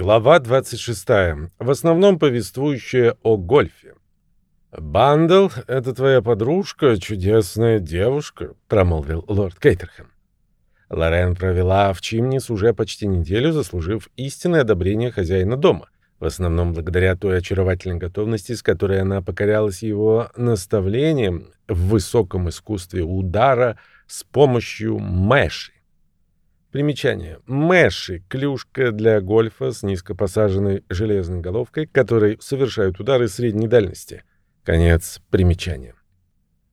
Глава 26. В основном повествующая о гольфе. «Бандл — это твоя подружка, чудесная девушка», — промолвил лорд Кейтерхэм. Лорен провела в Чимнис уже почти неделю, заслужив истинное одобрение хозяина дома, в основном благодаря той очаровательной готовности, с которой она покорялась его наставлениям в высоком искусстве удара с помощью мэши. Примечание. Мэши — клюшка для гольфа с низко посаженной железной головкой, которой совершают удары средней дальности. Конец примечания.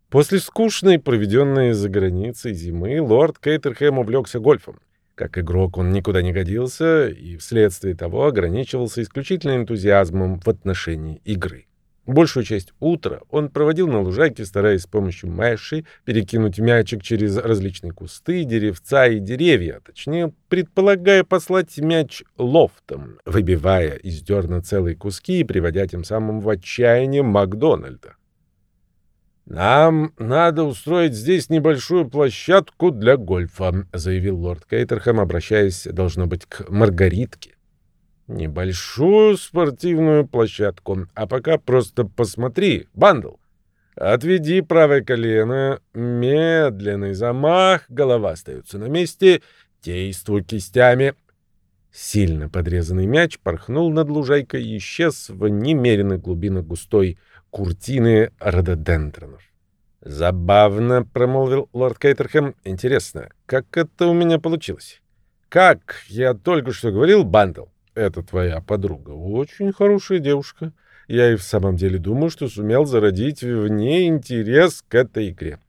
После скучной, проведенной за границей зимы, лорд Кейтерхэм увлекся гольфом. Как игрок он никуда не годился и вследствие того ограничивался исключительным энтузиазмом в отношении игры. Большую часть утра он проводил на лужайке, стараясь с помощью мэши перекинуть мячик через различные кусты, деревца и деревья, точнее, предполагая послать мяч лофтом, выбивая из дерна целые куски и приводя тем самым в отчаяние Макдональда. «Нам надо устроить здесь небольшую площадку для гольфа», — заявил лорд Кейтерхэм, обращаясь, должно быть, к Маргаритке. Небольшую спортивную площадку. А пока просто посмотри, бандл. Отведи правое колено, медленный замах, голова остается на месте, действуй кистями. Сильно подрезанный мяч порхнул над лужайкой и исчез в немеренных глубинах густой куртины рододендронов. «Забавно», — промолвил лорд Кейтерхэм. «Интересно, как это у меня получилось?» «Как я только что говорил, Бандл, это твоя подруга. Очень хорошая девушка. Я и в самом деле думаю, что сумел зародить в ней интерес к этой игре.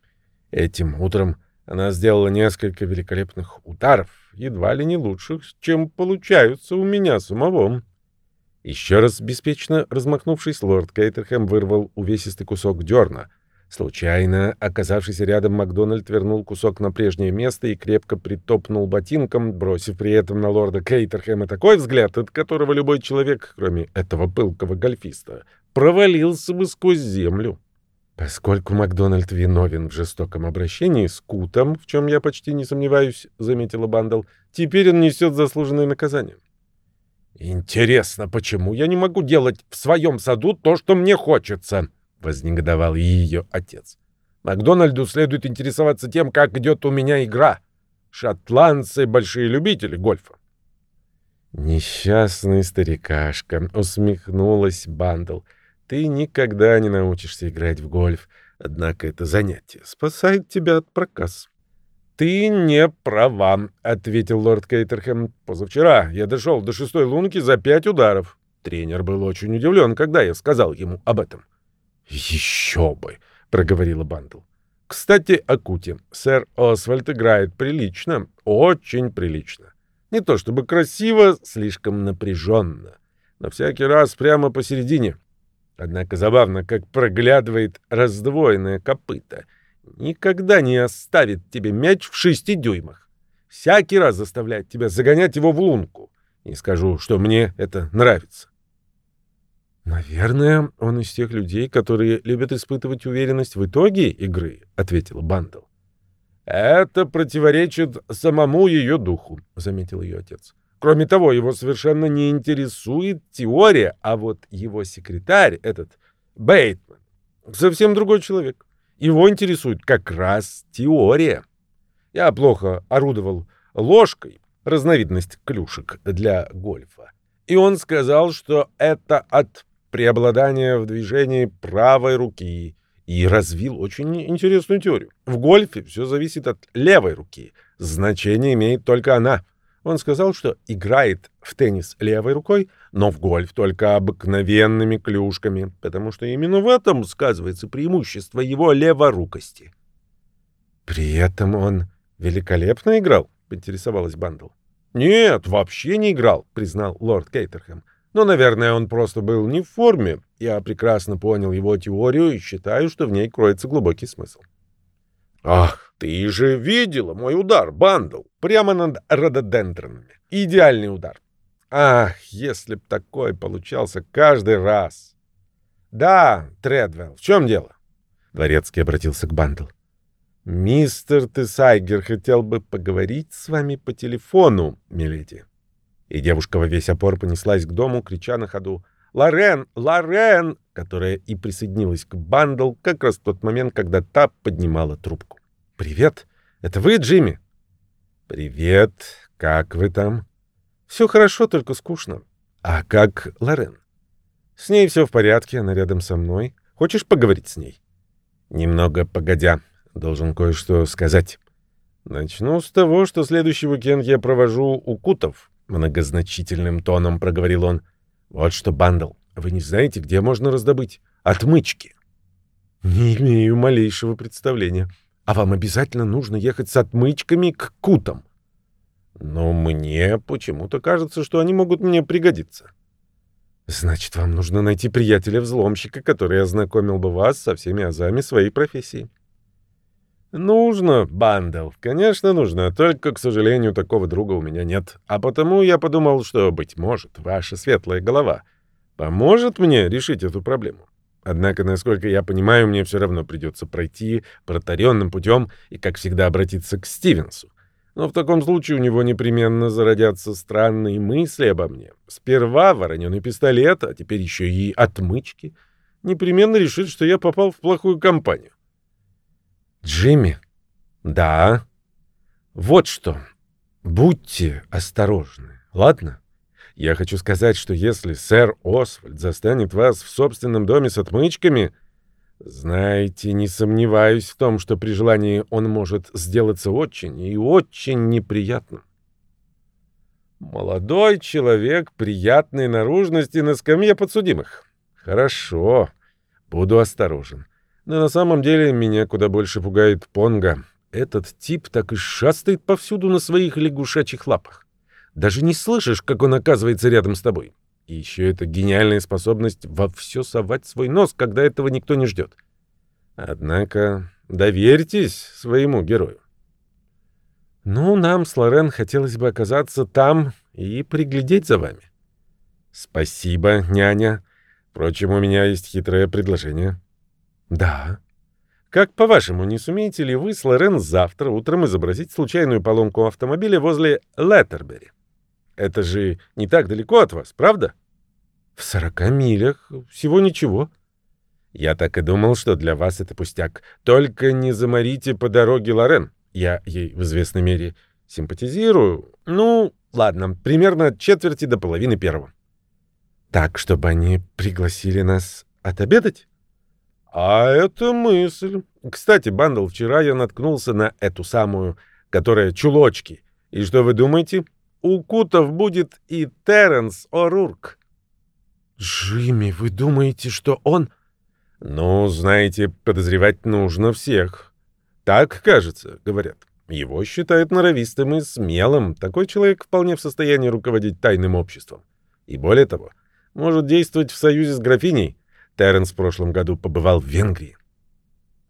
Этим утром она сделала несколько великолепных ударов, едва ли не лучших, чем получаются у меня самого. Еще раз беспечно размахнувшись, лорд Кейтерхэм вырвал увесистый кусок дерна — Случайно оказавшийся рядом Макдональд вернул кусок на прежнее место и крепко притопнул ботинком, бросив при этом на лорда Кейтерхэма такой взгляд, от которого любой человек, кроме этого пылкого гольфиста, провалился бы сквозь землю. Поскольку Макдональд виновен в жестоком обращении с Кутом, в чем я почти не сомневаюсь, — заметила Бандл, — теперь он несет заслуженное наказание. «Интересно, почему я не могу делать в своем саду то, что мне хочется?» — вознегодовал ее отец. «Макдональду следует интересоваться тем, как идет у меня игра. Шотландцы — большие любители гольфа». «Несчастный старикашка», — усмехнулась Бандл. «Ты никогда не научишься играть в гольф, однако это занятие спасает тебя от проказ». «Ты не права», — ответил лорд Кейтерхэм. «Позавчера я дошел до шестой лунки за пять ударов». Тренер был очень удивлен, когда я сказал ему об этом. «Еще бы!» — проговорила Бандл. «Кстати, о Куте. Сэр Освальд играет прилично, очень прилично. Не то чтобы красиво, слишком напряженно, но всякий раз прямо посередине. Однако забавно, как проглядывает раздвоенное копыто. Никогда не оставит тебе мяч в шести дюймах. Всякий раз заставляет тебя загонять его в лунку. Не скажу, что мне это нравится. «Наверное, он из тех людей, которые любят испытывать уверенность в итоге игры», — ответил Бандл. «Это противоречит самому ее духу», — заметил ее отец. «Кроме того, его совершенно не интересует теория, а вот его секретарь, этот Бейтман, совсем другой человек. Его интересует как раз теория. Я плохо орудовал ложкой, разновидность клюшек для гольфа. И он сказал, что это от преобладание в движении правой руки и развил очень интересную теорию. В гольфе все зависит от левой руки. Значение имеет только она. Он сказал, что играет в теннис левой рукой, но в гольф только обыкновенными клюшками, потому что именно в этом сказывается преимущество его леворукости. «При этом он великолепно играл?» — поинтересовалась Бандл. «Нет, вообще не играл», — признал лорд Кейтерхэм. Но, наверное, он просто был не в форме. Я прекрасно понял его теорию и считаю, что в ней кроется глубокий смысл. «Ах, ты же видела мой удар, Бандл, прямо над рододендронами. Идеальный удар. Ах, если б такой получался каждый раз!» «Да, Тредвелл, в чем дело?» Дворецкий обратился к Бандл. «Мистер Тесайгер хотел бы поговорить с вами по телефону, миледи». И девушка во весь опор понеслась к дому, крича на ходу «Лорен! Лорен!», которая и присоединилась к Бандл как раз в тот момент, когда та поднимала трубку. «Привет! Это вы, Джимми?» «Привет! Как вы там?» «Все хорошо, только скучно. А как Лорен?» «С ней все в порядке, она рядом со мной. Хочешь поговорить с ней?» «Немного погодя. Должен кое-что сказать». «Начну с того, что следующий уикенд я провожу у Кутов», — многозначительным тоном проговорил он. «Вот что, Бандл, вы не знаете, где можно раздобыть отмычки?» «Не имею малейшего представления. А вам обязательно нужно ехать с отмычками к Кутам?» «Но мне почему-то кажется, что они могут мне пригодиться». «Значит, вам нужно найти приятеля-взломщика, который ознакомил бы вас со всеми азами своей профессии». «Нужно, Бандел, конечно, нужно, только, к сожалению, такого друга у меня нет. А потому я подумал, что, быть может, ваша светлая голова поможет мне решить эту проблему. Однако, насколько я понимаю, мне все равно придется пройти протаренным путем и, как всегда, обратиться к Стивенсу. Но в таком случае у него непременно зародятся странные мысли обо мне. Сперва вороненый пистолет, а теперь еще и отмычки. Непременно решит, что я попал в плохую компанию. Джимми? Да. Вот что. Будьте осторожны, ладно? Я хочу сказать, что если сэр Освальд застанет вас в собственном доме с отмычками, знаете, не сомневаюсь в том, что при желании он может сделаться очень и очень неприятным. Молодой человек приятной наружности на скамье подсудимых. Хорошо, буду осторожен. Но на самом деле меня куда больше пугает Понга. Этот тип так и шастает повсюду на своих лягушачьих лапах. Даже не слышишь, как он оказывается рядом с тобой. И еще эта гениальная способность во все совать свой нос, когда этого никто не ждет. Однако доверьтесь своему герою. Ну, нам с Лорен хотелось бы оказаться там и приглядеть за вами. Спасибо, няня. Впрочем, у меня есть хитрое предложение. Да. Как по-вашему, не сумеете ли вы с Лорен завтра утром изобразить случайную поломку автомобиля возле Леттербери? Это же не так далеко от вас, правда? В сорока милях. Всего ничего. Я так и думал, что для вас это пустяк. Только не заморите по дороге Лорен. Я ей в известной мере симпатизирую. Ну, ладно, примерно от четверти до половины первого. Так, чтобы они пригласили нас отобедать? А это мысль. Кстати, Бандл, вчера я наткнулся на эту самую, которая чулочки. И что вы думаете? У Кутов будет и Терренс О'Рурк. Джимми, вы думаете, что он... Ну, знаете, подозревать нужно всех. Так, кажется, говорят. Его считают норовистым и смелым. Такой человек вполне в состоянии руководить тайным обществом. И более того, может действовать в союзе с графиней. Терренс в прошлом году побывал в Венгрии.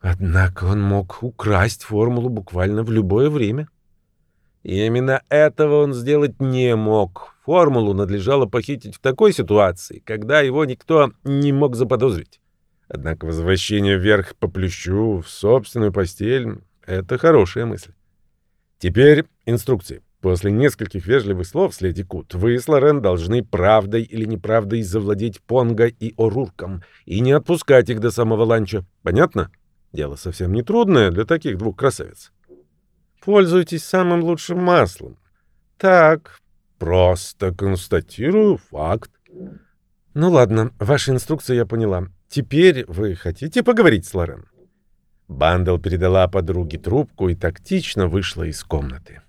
Однако он мог украсть формулу буквально в любое время. И именно этого он сделать не мог. Формулу надлежало похитить в такой ситуации, когда его никто не мог заподозрить. Однако возвращение вверх по плющу в собственную постель — это хорошая мысль. Теперь инструкции. После нескольких вежливых слов с леди Кут вы с Лорен должны правдой или неправдой завладеть Понго и Орурком и не отпускать их до самого ланча. Понятно? Дело совсем не трудное для таких двух красавиц. Пользуйтесь самым лучшим маслом. Так, просто констатирую факт. Ну ладно, ваши инструкции я поняла. Теперь вы хотите поговорить с Лорен? Бандл передала подруге трубку и тактично вышла из комнаты.